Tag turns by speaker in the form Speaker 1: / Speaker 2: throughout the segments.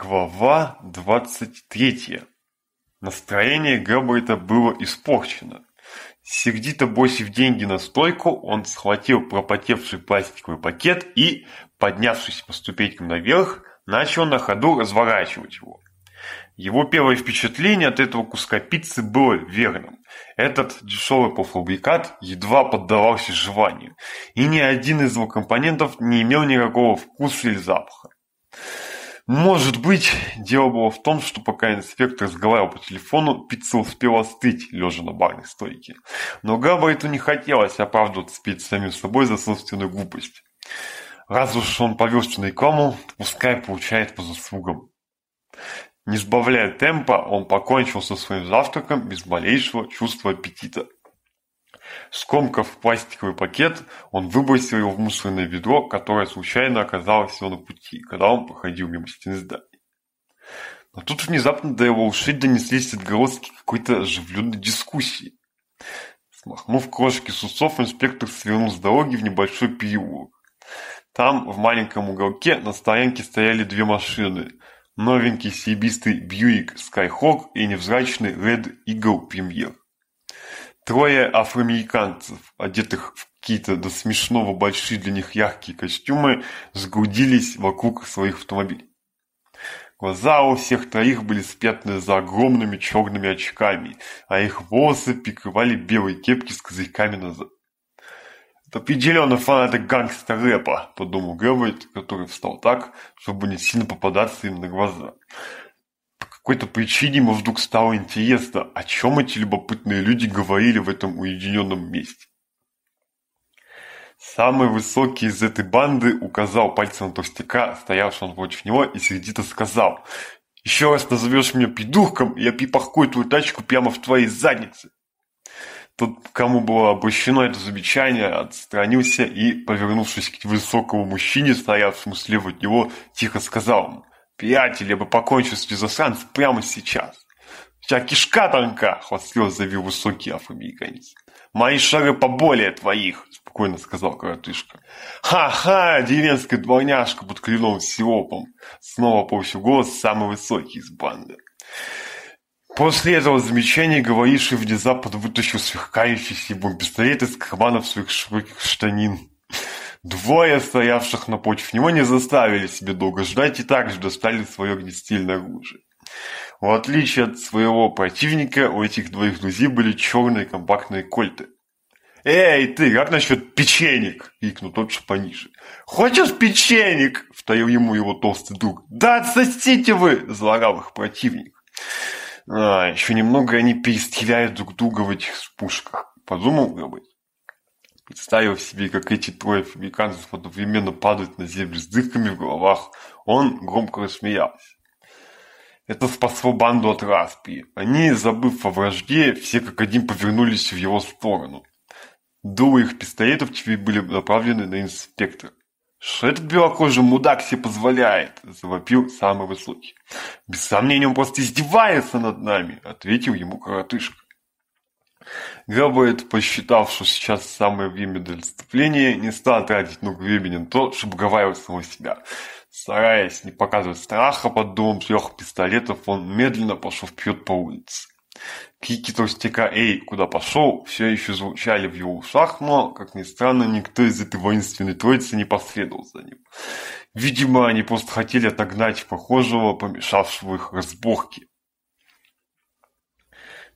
Speaker 1: Глава 23. Настроение Габбайта было испорчено. Сердито бросив деньги на стойку, он схватил пропотевший пластиковый пакет и, поднявшись по ступенькам наверх, начал на ходу разворачивать его. Его первое впечатление от этого куска пиццы было верным. Этот дешевый полуфабрикат едва поддавался жеванию, и ни один из его компонентов не имел никакого вкуса или запаха. Может быть, дело было в том, что пока инспектор разговаривал по телефону, пицца успела остыть, лежа на барной стойке. Но Габбариту не хотелось оправдываться перед самим собой за собственную глупость. Раз уж он повелся на рекламу, пускай получает по заслугам. Не сбавляя темпа, он покончил со своим завтраком без малейшего чувства аппетита. Скомкав пластиковый пакет, он выбросил его в мусорное ведро, которое случайно оказалось его на пути, когда он проходил мимо стены здания. Но тут внезапно до его ушей донеслись отголоски какой-то оживленной дискуссии. Смахнув крошки с усов, инспектор свернул с дороги в небольшой переулок. Там, в маленьком уголке, на стоянке стояли две машины. Новенький серебристый Бьюик Скайхок и невзрачный Red Eagle Premier. Трое афроамериканцев, одетых в какие-то до смешного большие для них яркие костюмы, сгрудились вокруг своих автомобилей. Глаза у всех троих были спрятаны за огромными черными очками, а их волосы прикрывали белые кепки с козырьками назад. «Это определенно фанаты гангстер-рэпа», — подумал Гэвайт, который встал так, чтобы не сильно попадаться им на глаза какой-то причине ему вдруг стало интересно, о чем эти любопытные люди говорили в этом уединенном месте. Самый высокий из этой банды указал пальцем на толстяка, стоявшего напротив него, и сердито сказал «Еще раз назовешь меня пидухком, я припаркую твою тачку прямо в твоей заднице!» Тот, кому было обращено это замечание, отстранился и, повернувшись к высокому мужчине, стоявшему слева от него, тихо сказал ему Пять я бы покончил с дезасанс прямо сейчас. У кишка тонка, хвастливо завил высокий афро-американец. Мои шары поболее твоих, спокойно сказал коротышка. Ха-ха, деревенская дворняжка под кленом сиопом. Снова повысил голос самый высокий из банды. После этого замечания говоривший внезапно вытащил сверкающийся его пистолет из карманов своих широких штанин Двое стоявших на напротив него не заставили себе долго ждать и также достали свое огнестрельное оружие. В отличие от своего противника, у этих двоих друзей были черные компактные кольты. «Эй, ты, как насчет печенек?» – крикнул тот, что пониже. «Хочешь печенек?» – Втаил ему его толстый друг. «Да отсосите вы!» – заорал их противник. А, еще немного они перестреляют друг друга в этих пушках. Подумал Габы. Представил себе, как эти трое африканцев одновременно падают на землю с дырками в головах, он громко рассмеялся. Это спасло банду от распи. Они, забыв о вражде, все как один повернулись в его сторону. Дулы их пистолетов теперь были направлены на инспектора. «Что этот белокожий мудак себе позволяет?» – завопил самый высокий. «Без сомнения, он просто издевается над нами!» – ответил ему коротышка. Габайт, посчитав, что сейчас самое время для отступления, не стал тратить много времени на то, чтобы уговаривать самого себя. Стараясь не показывать страха под домом трех пистолетов, он медленно пошел вперед по улице. Крики толстяка «Эй, куда пошел?» все еще звучали в его ушах, но, как ни странно, никто из этой воинственной троицы не последовал за ним. Видимо, они просто хотели отогнать похожего, помешавшего их разборке.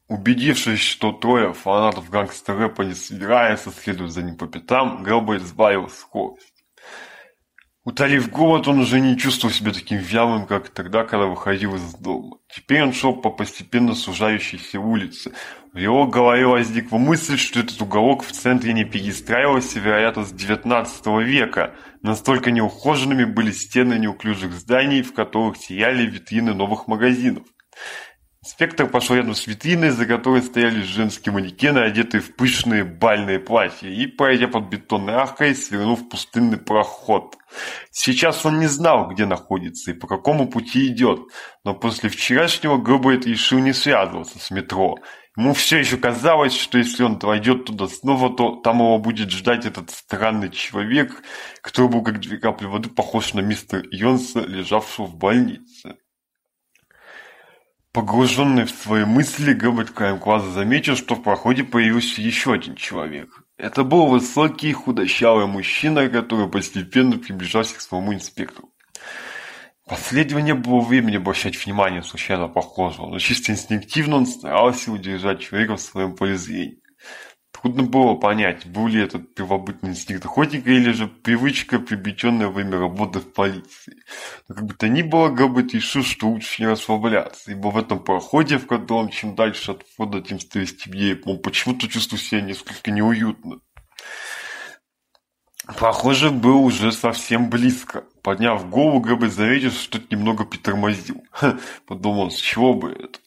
Speaker 1: Убедившись, что трое фанатов гангстера не Райса, следовать за ним по пятам, Грэббой сбавил скорость. Утолив голод, он уже не чувствовал себя таким вялым, как тогда, когда выходил из дома. Теперь он шел по постепенно сужающейся улице. В его голове возникла мысль, что этот уголок в центре не перестраивался, вероятно, с XIX века. Настолько неухоженными были стены неуклюжих зданий, в которых сияли витрины новых магазинов. Спектр пошел рядом с витриной, за которой стояли женские манекены, одетые в пышные бальные платья, и, пройдя под бетонной аркой, свернув пустынный проход. Сейчас он не знал, где находится и по какому пути идет, но после вчерашнего Гробайт решил не связываться с метро. Ему все еще казалось, что если он пройдет туда снова, то там его будет ждать этот странный человек, который был как две капли воды похож на мистера Йонса, лежавшего в больнице. Погруженный в свои мысли, Габбет глаза заметил, что в проходе появился еще один человек. Это был высокий, худощавый мужчина, который постепенно приближался к своему инспектору. Последнего не было времени обращать внимание случайно похожего, но чисто инстинктивно он старался удержать человека в своем поле зрения. Трудно было понять, был ли этот первобытный инстинкт охотника или же привычка, приобретенная во время работы в полиции. Но как бы то ни было, Габбет решил, что лучше не расслабляться, ибо в этом проходе, в котором чем дальше от входа, тем стыднее темнее, он почему-то чувствует себя несколько неуютно. Похоже, был уже совсем близко. Подняв голову, Габбет заметил, что что-то немного притормозил. Подумал, с чего бы это?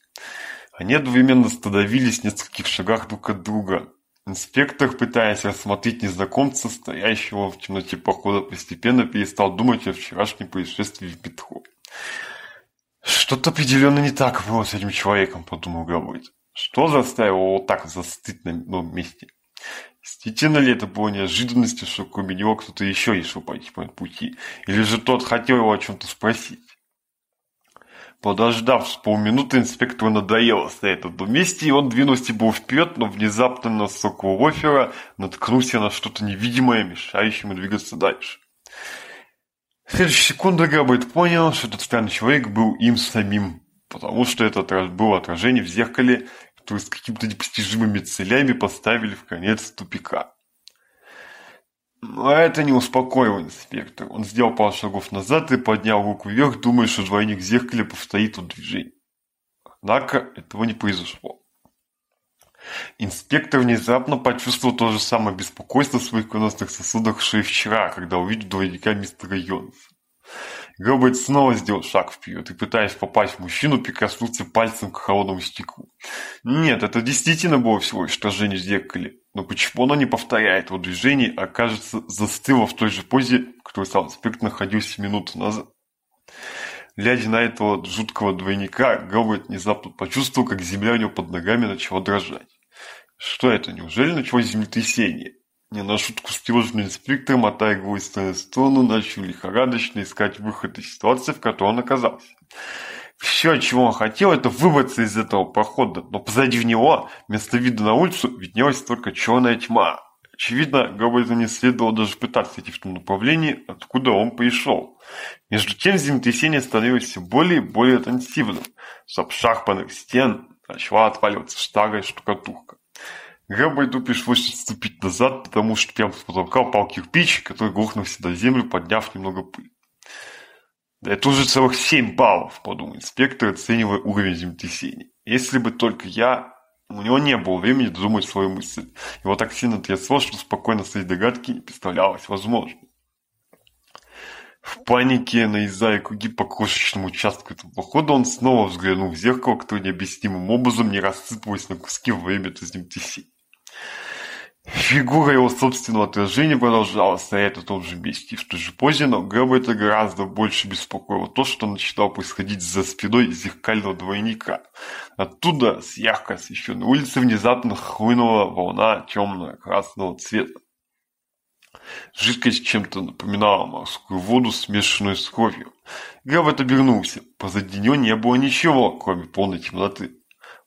Speaker 1: Они одновременно становились в нескольких шагах друг от друга. Инспектор, пытаясь рассмотреть незнакомца, стоящего в темноте похода, постепенно перестал думать о вчерашнем происшествии в Петхове. «Что-то определенно не так было с этим человеком», — подумал Гаврит. «Что заставило его так застыть на одном месте?» Действительно ли это было неожиданностью, что кроме него кто-то еще решил пойти по пути? Или же тот хотел его о чем-то спросить? Подождав с полминуты, инспектору надоело стоять на одном и он двинулся было вперед, но внезапно на сокол офера наткнулся на что-то невидимое, мешающее ему двигаться дальше. В следующую секунду Габбайт понял, что этот странный человек был им самим, потому что это было отражение в зеркале, которое с какими-то непостижимыми целями поставили в конец тупика. Но Это не успокоило инспектора. Он сделал пару шагов назад и поднял руку вверх, думая, что двойник Зеркалепов стоит у движения. Однако этого не произошло. Инспектор внезапно почувствовал то же самое беспокойство в своих кровеносных сосудах, что и вчера, когда увидел двойника мистера Йонса. Гобальд снова сделал шаг вперед и, пытаясь попасть в мужчину, прикоснулся пальцем к холодному стеклу. Нет, это действительно было всего лишь отражение в зеркале. Но почему оно не повторяет его движение, а кажется застыло в той же позе, в которой сам спирт находился минуту назад? Глядя на этого жуткого двойника, Гобальд внезапно почувствовал, как земля у него под ногами начала дрожать. Что это? Неужели началось землетрясение? Не нашу скрупулезную инспектор, мотая его из стороны в сторону, начал лихорадочно искать выход из ситуации, в которой он оказался. Все, чего он хотел, это выбраться из этого прохода, но позади в него, вместо вида на улицу, виднелась только черная тьма. Очевидно, Габбельзу не следовало даже пытаться идти в том направлении, откуда он пришел. Между тем землетрясение становилось все более и более интенсивным. С обшарпанных стен начала отваливаться штага и штукатурка. Я пойду пришлось отступить назад, потому что прям с потолка упал кирпич, который грохнулся на землю, подняв немного пыль. Это уже целых семь баллов, подумал инспектор, оценивая уровень землетрясения. Если бы только я... У него не было времени додумать свою мысль. Его так сильно трясло, что спокойно свои догадки не представлялось возможным. В панике, наезжая круги по крошечному участку этого похода, он снова взглянул в зеркало, которое необъяснимым образом не рассыпалось на куски во время этого землетрясения. Фигура его собственного отражения продолжала стоять на том же месте, и в ту же позе, но это гораздо больше беспокоило то, что начинало происходить за спиной зеркального двойника. Оттуда, с ярко освещенной улицы, внезапно хлынула волна темно-красного цвета. Жидкость чем-то напоминала морскую воду, смешанную с кровью. это обернулся. Позади него не было ничего, кроме полной темноты.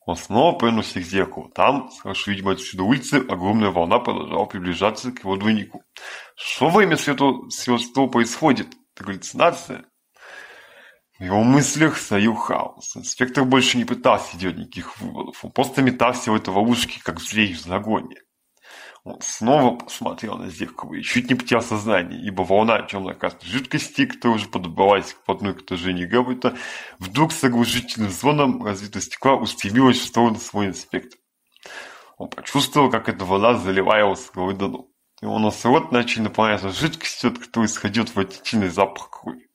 Speaker 1: Основа преносных зеркал. Там, хорошо видимо, отсюда улицы, огромная волна продолжала приближаться к его двойнику. Что во имя святого всего происходит? Это галлюцинация? В его мыслях царил хаос. Инспектор больше не пытался делать никаких выводов. Он просто метался в это ловушке, как зверь в загоне снова посмотрел на зеркало и чуть не потерял сознание, ибо волна темно-красной жидкости, которая уже подобралась к плотной отражению Гамлета, вдруг с оглушительным звоном разбитого стекла устремилась в сторону свой инспектор. Он почувствовал, как эта волна заливая его с головы до ног. Его носорот начал наполняться жидкостью, от которой исходил отвратительный запах крови.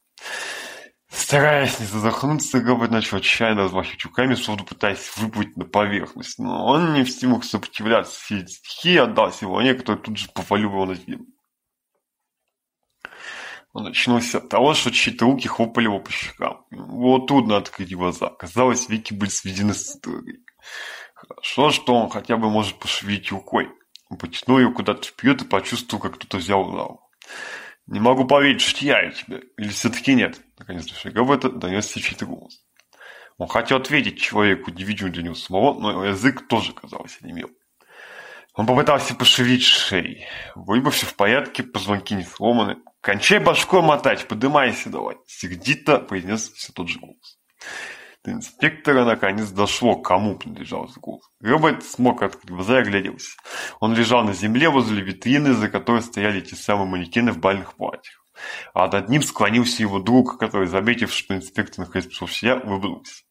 Speaker 1: Стараясь не задохнуться, робот начал отчаянно размахивать руками, словно пытаясь выплыть на поверхность. Но он не в силах сопротивляться всей стихии, отдался волне, а которая тут же повалил его на землю. Он очнулся от того, что чьи-то руки хлопали его по щекам. Вот трудно открыть глаза. Казалось, веки были сведены с дырой. Хорошо, что он хотя бы может пошевелить рукой. Он потянул ее куда-то вперед и почувствовал, как кто-то взял за руку. «Не могу поверить, что я тебе, или все-таки нет!» Наконец дофига в это донесся чей-то голос. Он хотел ответить человеку, невидимому для него самого, но язык тоже, казалось, не имел. Он попытался пошевить шеей. Вроде бы все в порядке, позвонки не сломаны. «Кончай башкой мотать, подымайся давай!» Сердито произнес все тот же голос. Инспектора наконец дошло, кому принадлежал этот голос. Робот смог открыть глаза и огляделся. Он лежал на земле возле витрины, за которой стояли те самые манекены в бальных платьях. А над ним склонился его друг, который, заметив, что инспектор наконец пришел в себя, выбрался.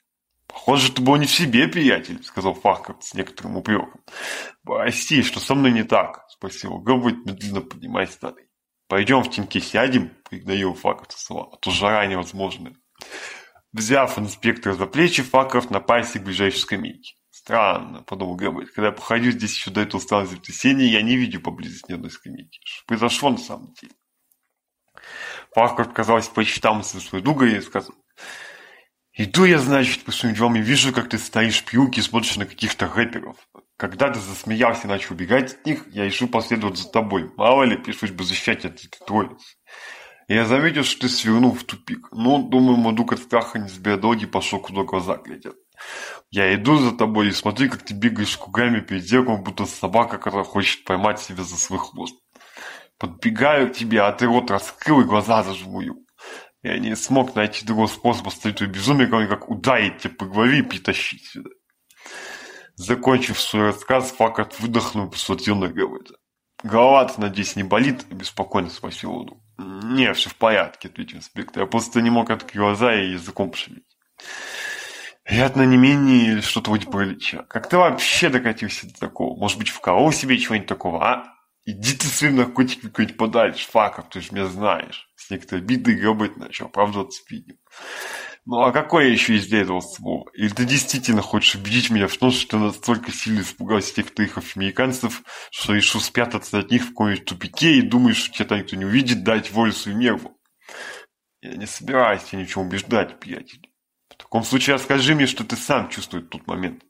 Speaker 1: «Похоже, ты был не в себе, приятель», — сказал Фарков с некоторым упреком. «Прости, что со мной не так?» — спросил Гробот, медленно поднимаясь на ноги. «Пойдем в теньке сядем», — пригнал его Фарков, а то жара невозможная. Взяв инспектора за плечи, Факов напасся к ближайшей скамейке. «Странно», — подумал Гэмбельт, — «когда я похожу здесь еще до этого странного землетрясения, я не видел поблизости ни одной скамейки. Что произошло на самом деле?» Факов, казалось, посчитал со своей дугой и сказал, «Иду я, значит, по своим делам и вижу, как ты стоишь пьюки и смотришь на каких-то рэперов. Когда ты засмеялся и начал убегать от них, я решил последовать за тобой. Мало ли, пришлось бы защищать этот этой. Я заметил, что ты свернул в тупик, но, думаю, Мадук от страха не сбередоги пошел, куда глаза глядят. Я иду за тобой и смотри, как ты бегаешь кругами перед зеркалом, будто собака, которая хочет поймать себя за свой хвост. Подбегаю к тебе, а ты рот раскрыл и глаза зажмурил. Я не смог найти другого способа стать твоим безумие, кроме как ударить тебя по голове и притащить сюда. Закончив свой рассказ, Факат выдохнул и посмотрел на Гавайда. «Голова-то, надеюсь, не болит?» – беспокойно спросил он не, все в порядке», — ответил инспектор. «Я просто не мог открыть глаза и языком пошевелить». Вероятно, не менее что-то вроде паралича. Как ты вообще докатился до такого? Может быть, вколол себе чего-нибудь такого, а? Иди ты своим наркотиком какой-нибудь подальше, факов, ты же меня знаешь. С некоторой обидой гробать начал, правда, отспинил. Ну а какое еще издевательство? ты действительно хочешь убедить меня в том, что ты настолько сильно испугался тех твоих африканцев, что решил спрятаться от них в каком-нибудь тупике и думаешь, что тебя там никто не увидит, дать волю своим нервам. Я не собираюсь тебя ничего убеждать, приятель. В таком случае расскажи мне, что ты сам чувствуешь в тот момент.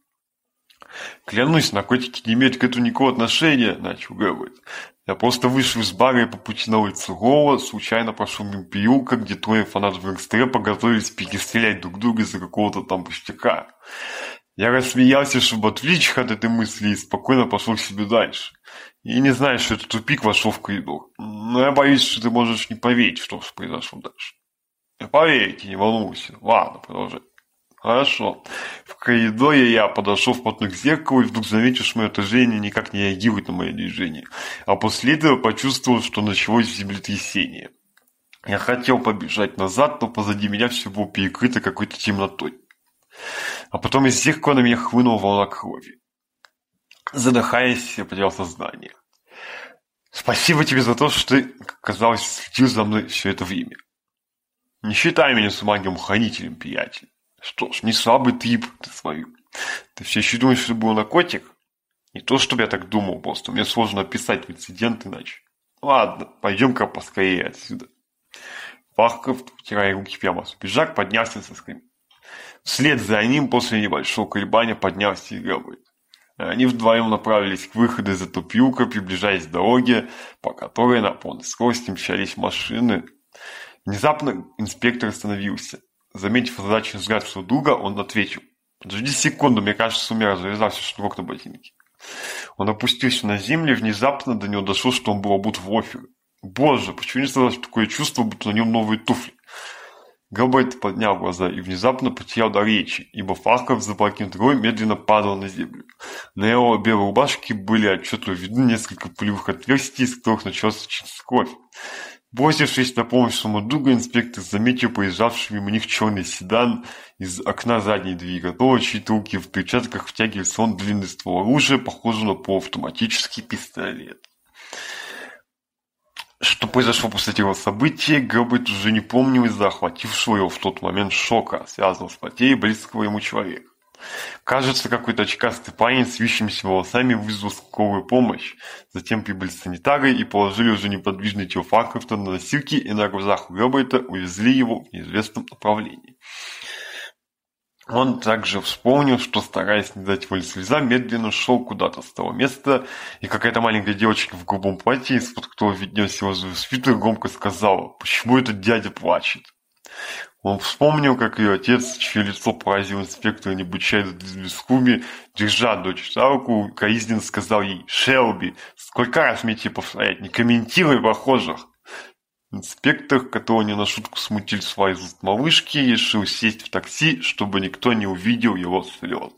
Speaker 1: Клянусь, наркотики не имеют к этому никакого отношения, начал Гэллоуд. Я просто вышел из бара и по пути на улицу Гола случайно прошел мимо переулка, где трое фанатов экстрепа готовились перестрелять друг друга из-за какого-то там пустяка. Я рассмеялся, чтобы отвлечь от этой мысли и спокойно пошел к себе дальше. И не знаю, что этот тупик вошел в коридор. Но я боюсь, что ты можешь не поверить, что произошло дальше. Поверь, не волнуйся. Ладно, продолжай. Хорошо. В коридоре я подошел вплотную к зеркалу и вдруг заметил, что мое отражение никак не реагирует на мое движение. А после этого почувствовал, что началось землетрясение. Я хотел побежать назад, но позади меня все было перекрыто какой-то темнотой. А потом из зеркала на меня хлынула волна крови. Задыхаясь, я потерял сознание. Спасибо тебе за то, что ты, казалось, следил за мной все это время. Не считай меня с магием-хранителем, приятель. Что ж, не слабый тип, ты словил. Ты все еще думаешь, что был наркотик? Не то, чтобы я так думал, просто мне сложно описать инцидент иначе. Ладно, пойдем-ка поскорее отсюда. Пахков, утирая руки прямо с пиджак, поднялся со скамьи. Вслед за ним после небольшого колебания поднялся и говорит. Они вдвоем направились к выходу из Атупьюка, приближаясь к дороге, по которой на полной скорости мчались машины. Внезапно инспектор остановился. Заметив озадаченный взгляд своего друга, он ответил. «Подожди секунду, мне кажется, сумел завязать все шнурок на ботинке». Он опустился на землю и внезапно до него дошло, что он был обут в офер. Боже, почему не создалось такое чувство, будто на нем новые туфли? Габайт поднял глаза и внезапно потерял до речи, ибо Фарков, запрокинув рой, медленно падал на землю. На его белой рубашке были отчетливо видны несколько пулевых отверстий, из которых началась чистая кровь. Бросившись на помощь самодуга инспектор заметил проезжавшего мимо них черный седан из окна задней двери, которого чьи-то руки в перчатках втягивали сон длинный ствол оружия, похожего на полуавтоматический пистолет. Что произошло после этого события, Габбет уже не помнил из-за охватившего его в тот момент шока, связанного с потерей близкого ему человека. Кажется, какой-то очкастый парень с вьющимися волосами вызвал скорую помощь. Затем прибыли санитары и положили уже неподвижный тело Фаркрафта на носилки и на глазах у Роберта увезли его в неизвестном направлении. Он также вспомнил, что, стараясь не дать воли слезам, медленно шел куда-то с того места, и какая-то маленькая девочка в голубом платье, из-под которого виднелся его свитер, громко сказала, «Почему этот дядя плачет?» Он вспомнил, как ее отец, чье лицо поразил инспектору необычайно безумие, держа дочь за руку, коизненно сказал ей «Шелби, сколько раз мне тебе повторять, не комментируй похожих Инспектор, которого не на шутку смутили свои зуб малышки, решил сесть в такси, чтобы никто не увидел его слез.